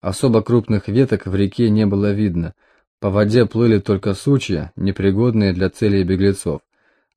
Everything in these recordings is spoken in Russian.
Особо крупных веток в реке не было видно. По воде плыли только сучья, непригодные для целей беглецов.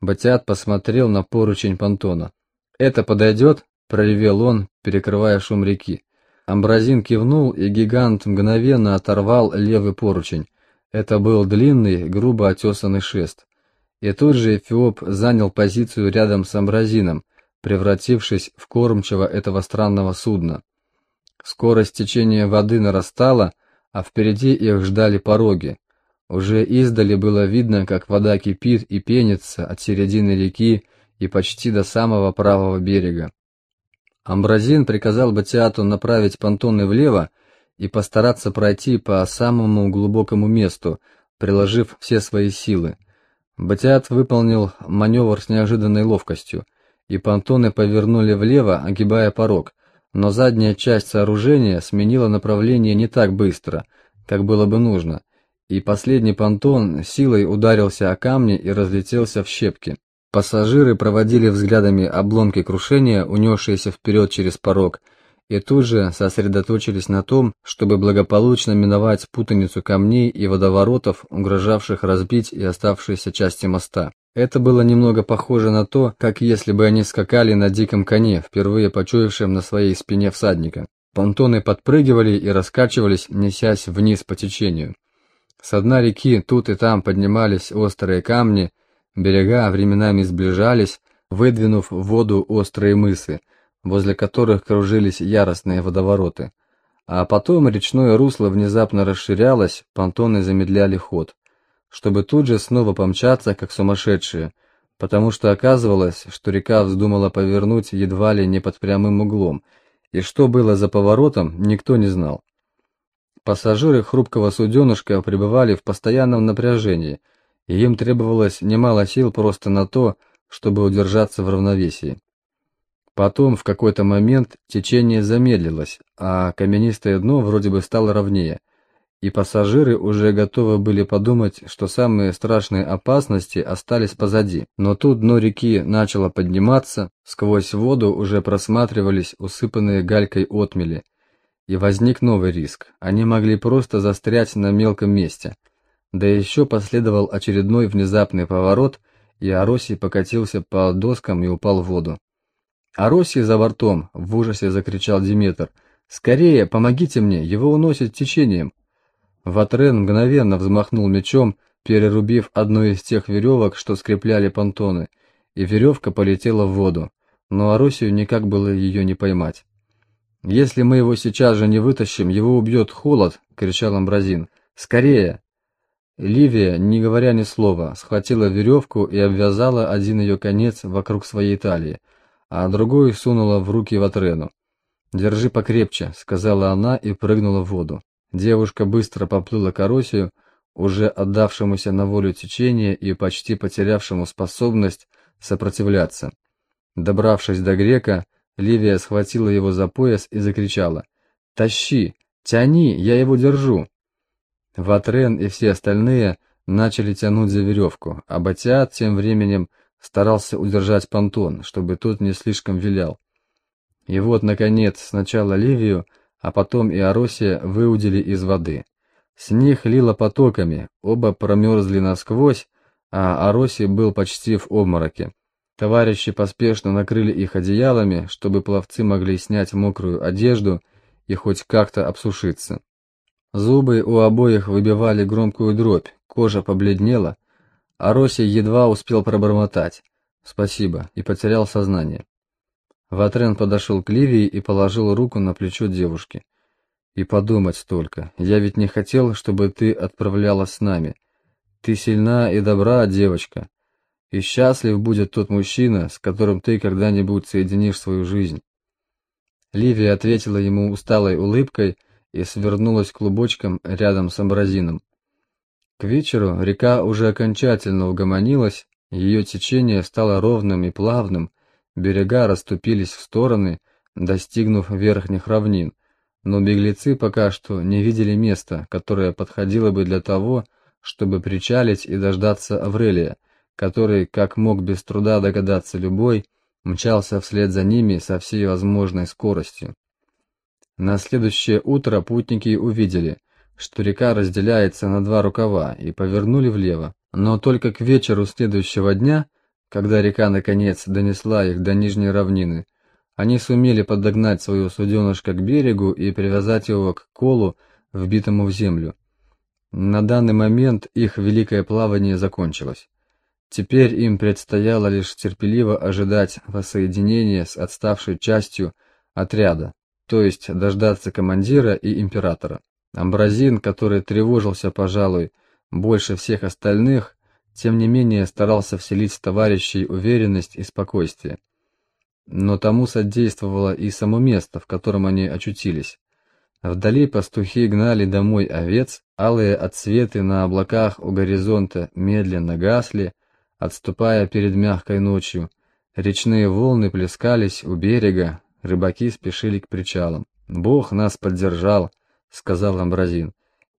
Батиат посмотрел на поручень понтона. «Это подойдет?» – проревел он, перекрывая шум реки. Амбразин кивнул, и гигант мгновенно оторвал левый поручень. Это был длинный, грубо отесанный шест. И тут же Эфиоп занял позицию рядом с Амбразином, превратившись в кормчего этого странного судна. Скорость течения воды нарастала, а впереди их ждали пороги. Уже издали было видно, как вода кипит и пенится от середины реки и почти до самого правого берега. Амбразин приказал Батиату направить понтоны влево и постараться пройти по самому глубокому месту, приложив все свои силы. Батиат выполнил маневр с неожиданной ловкостью, и понтоны повернули влево, огибая порог, но задняя часть сооружения сменила направление не так быстро, как было бы нужно, и последний понтон силой ударился о камни и разлетелся в щепки. Пассажиры проводили взглядами обломки крушения, унесшиеся вперед через порог, и тут же сосредоточились на том, чтобы благополучно миновать путаницу камней и водоворотов, угрожавших разбить и оставшиеся части моста. Это было немного похоже на то, как если бы они скакали на диком коне, впервые почуявшем на своей спине всадника. Понтоны подпрыгивали и раскачивались, несясь вниз по течению. С дна реки тут и там поднимались острые камни, берега временами сближались, выдвинув в воду острые мысы, возле которых кружились яростные водовороты. А потом речное русло внезапно расширялось, понтоны замедляли ход чтобы тут же снова помчаться, как сумасшедшие, потому что оказывалось, что река вздумала повернуть едва ли не под прямым углом, и что было за поворотом, никто не знал. Пассажиры хрупкого суденышка пребывали в постоянном напряжении, и им требовалось немало сил просто на то, чтобы удержаться в равновесии. Потом, в какой-то момент, течение замедлилось, а каменистое дно вроде бы стало ровнее – и пассажиры уже готовы были подумать, что самые страшные опасности остались позади. Но тут дно реки начало подниматься, сквозь воду уже просматривались усыпанные галькой отмели. И возник новый риск. Они могли просто застрять на мелком месте. Да еще последовал очередной внезапный поворот, и Аросий покатился по доскам и упал в воду. «Аросий за бортом!» — в ужасе закричал Диметр. «Скорее, помогите мне, его уносит течением!» Ватрен мгновенно взмахнул мечом, перерубив одну из тех веревок, что скрепляли понтоны, и веревка полетела в воду, но Аросию никак было ее не поймать. «Если мы его сейчас же не вытащим, его убьет холод!» — кричал Амбразин. «Скорее!» Ливия, не говоря ни слова, схватила веревку и обвязала один ее конец вокруг своей талии, а другой сунула в руки Ватрену. «Держи покрепче», — сказала она и прыгнула в воду. Девушка быстро поплыла к Оросию, уже отдавшемуся на волю течения и почти потерявшему способность сопротивляться. Добравшись до грека, Ливия схватила его за пояс и закричала «Тащи! Тяни! Я его держу!» Ватрен и все остальные начали тянуть за веревку, а Батиат тем временем старался удержать понтон, чтобы тот не слишком вилял. И вот, наконец, сначала Ливию, а потом и Аросия выудили из воды. С них лило потоками, оба промерзли насквозь, а Ароси был почти в обмороке. Товарищи поспешно накрыли их одеялами, чтобы пловцы могли снять мокрую одежду и хоть как-то обсушиться. Зубы у обоих выбивали громкую дробь, кожа побледнела, а Роси едва успел пробормотать «спасибо» и потерял сознание. Ватрен подошел к Ливии и положил руку на плечо девушки. «И подумать только, я ведь не хотел, чтобы ты отправлялась с нами. Ты сильна и добра, девочка, и счастлив будет тот мужчина, с которым ты когда-нибудь соединишь свою жизнь». Ливия ответила ему усталой улыбкой и свернулась клубочком рядом с амбразином. К вечеру река уже окончательно угомонилась, ее течение стало ровным и плавным, Берега расступились в стороны, достигнув верхних равнин, но беглецы пока что не видели места, которое подходило бы для того, чтобы причалить и дождаться Аврелия, который, как мог без труда догадаться любой, мчался вслед за ними со всей возможной скоростью. На следующее утро путники увидели, что река разделяется на два рукава и повернули влево. Но только к вечеру следующего дня, когда река наконец донесла их до нижней равнины, они сумели подогнать свое суденышко к берегу и привязать его к колу, вбитому в землю. На данный момент их великое плавание закончилось. Теперь им предстояло лишь терпеливо ожидать воссоединения с отставшей частью отряда, то есть дождаться командира и императора. Амбразин, который тревожился, пожалуй, больше всех остальных, тем не менее старался вселить в товарищей уверенность и спокойствие. Но тому содействовало и само место, в котором они очутились. Вдали пастухи гнали домой овец, алые отсветы на облаках у горизонта медленно гасли, отступая перед мягкой ночью. Речные волны плескались у берега, рыбаки спешили к причалам. «Бог нас поддержал», — сказал Амбразин.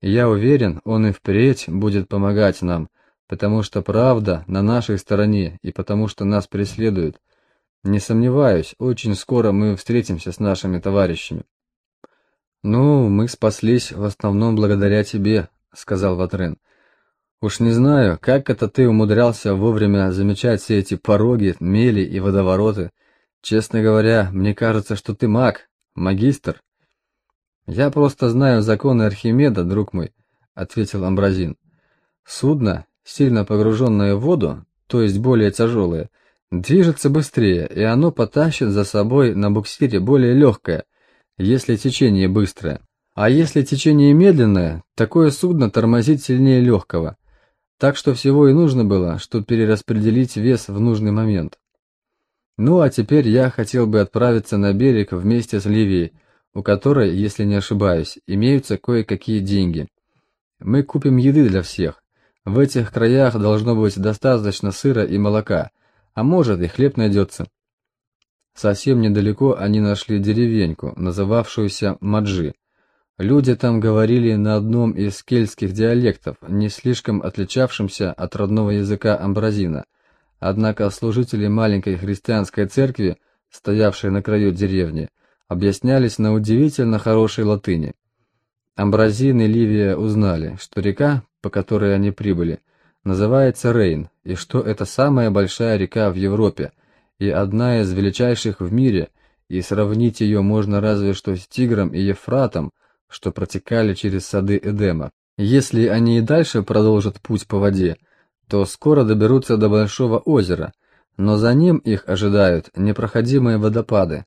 «Я уверен, он и впредь будет помогать нам, потому что правда на нашей стороне и потому что нас преследуют. Не сомневаюсь, очень скоро мы встретимся с нашими товарищами». «Ну, мы спаслись в основном благодаря тебе», — сказал Ватрен. «Уж не знаю, как это ты умудрялся вовремя замечать все эти пороги, мели и водовороты. Честно говоря, мне кажется, что ты маг, магистр». «Я просто знаю законы Архимеда, друг мой», — ответил Амбразин. «Судно, сильно погруженное в воду, то есть более тяжелое, движется быстрее, и оно потащит за собой на буксире более легкое, если течение быстрое. А если течение медленное, такое судно тормозит сильнее легкого. Так что всего и нужно было, чтобы перераспределить вес в нужный момент. Ну а теперь я хотел бы отправиться на берег вместе с Ливией, у которой, если не ошибаюсь, имеются кое-какие деньги. Мы купим еды для всех. В этих краях должно быть достаточно сыра и молока, а может и хлеб найдется. Совсем недалеко они нашли деревеньку, называвшуюся Маджи. Люди там говорили на одном из кельтских диалектов, не слишком отличавшимся от родного языка амбразина. Однако служители маленькой христианской церкви, стоявшей на краю деревни, объяснялись на удивительно хорошей латыни. Амбразин и Ливия узнали, что река, по которой они прибыли, называется Рейн, и что это самая большая река в Европе и одна из величайших в мире, и сравнить ее можно разве что с Тигром и Ефратом, что протекали через сады Эдема. Если они и дальше продолжат путь по воде, то скоро доберутся до большого озера, но за ним их ожидают непроходимые водопады.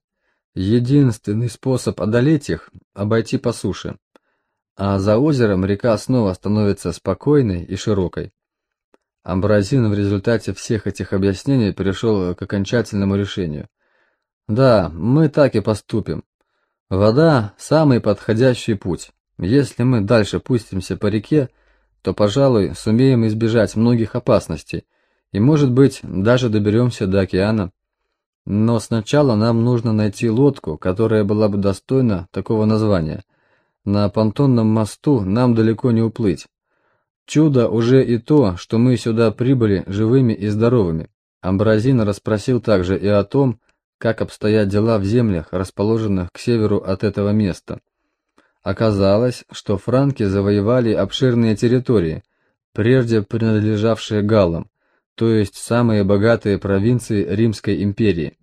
Единственный способ одолеть их – обойти по суше. А за озером река снова становится спокойной и широкой. Амбразин в результате всех этих объяснений перешел к окончательному решению. «Да, мы так и поступим. Вода – самый подходящий путь. Если мы дальше пустимся по реке, то, пожалуй, сумеем избежать многих опасностей, и, может быть, даже доберемся до океана. Но сначала нам нужно найти лодку, которая была бы достойна такого названия. На понтонном мосту нам далеко не уплыть. Чудо уже и то, что мы сюда прибыли живыми и здоровыми. Амбразин расспросил также и о том, как обстоят дела в землях, расположенных к северу от этого места. Оказалось, что франки завоевали обширные территории, прежде принадлежавшие галлам, то есть самые богатые провинции Римской империи.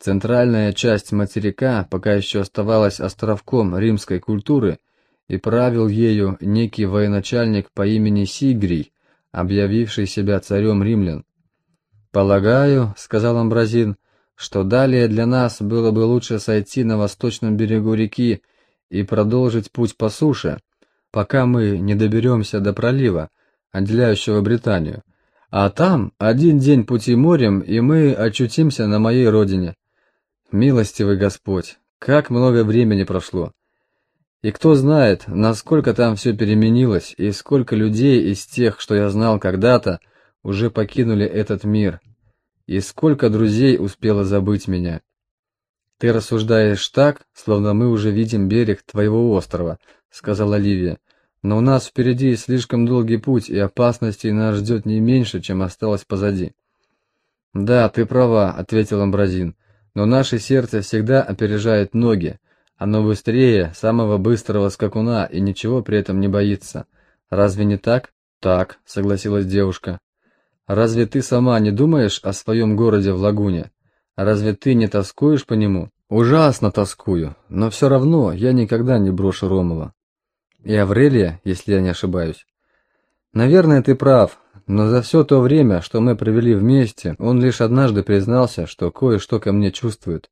Центральная часть материка пока еще оставалась островком римской культуры, и правил ею некий военачальник по имени Сигрий, объявивший себя царем римлян. «Полагаю», — сказал Амбразин, — что далее для нас было бы лучше сойти на восточном берегу реки и продолжить путь по суше, пока мы не доберемся до пролива, отделяющего Британию. А там один день пути морем, и мы очутимся на моей родине. Милостивый Господь, как много времени прошло. И кто знает, насколько там все переменилось, и сколько людей из тех, что я знал когда-то, уже покинули этот мир. И сколько друзей успело забыть меня. Ты рассуждаешь так, словно мы уже видим берег твоего острова, сказала Ливия. Но у нас впереди слишком долгий путь, и опасностей нас ждет не меньше, чем осталось позади. Да, ты права, ответил Амбразин. Но наше сердце всегда опережает ноги, Оно быстрее самого быстрого скакуна и ничего при этом не боится. Разве не так? Так, согласилась девушка. Разве ты сама не думаешь о своем городе в лагуне? Разве ты не тоскуешь по нему? Ужасно тоскую, но все равно я никогда не брошу Ромова. И Аврелия, если я не ошибаюсь. Наверное, ты прав, но за все то время, что мы провели вместе, он лишь однажды признался, что кое-что ко мне чувствует.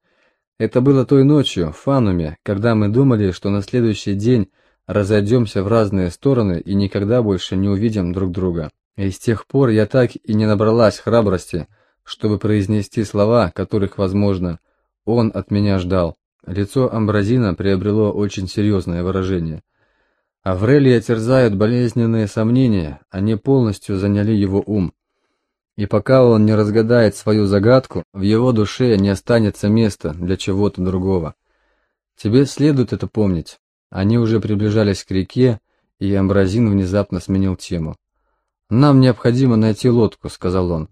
Это было той ночью, в Фануме, когда мы думали, что на следующий день разойдемся в разные стороны и никогда больше не увидим друг друга. И с тех пор я так и не набралась храбрости, чтобы произнести слова, которых, возможно, он от меня ждал. Лицо Амбразина приобрело очень серьезное выражение. Аврелия терзают болезненные сомнения, они полностью заняли его ум. И пока он не разгадает свою загадку, в его душе не останется места для чего-то другого. Тебе следует это помнить. Они уже приближались к реке, и Амбразин внезапно сменил тему. «Нам необходимо найти лодку», — сказал он.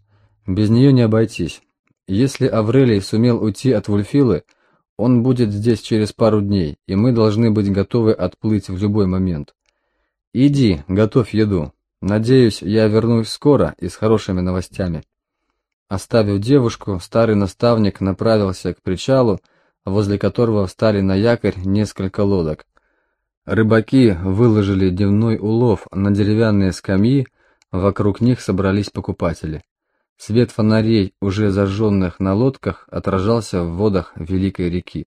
«Без нее не обойтись. Если Аврелий сумел уйти от Вульфилы, он будет здесь через пару дней, и мы должны быть готовы отплыть в любой момент. Иди, готовь еду. Надеюсь, я вернусь скоро и с хорошими новостями». Оставив девушку, старый наставник направился к причалу, возле которого встали на якорь несколько лодок. Рыбаки выложили дневной улов на деревянные скамьи, Вокруг них собрались покупатели. Свет фонарей, уже зажженных на лодках, отражался в водах великой реки.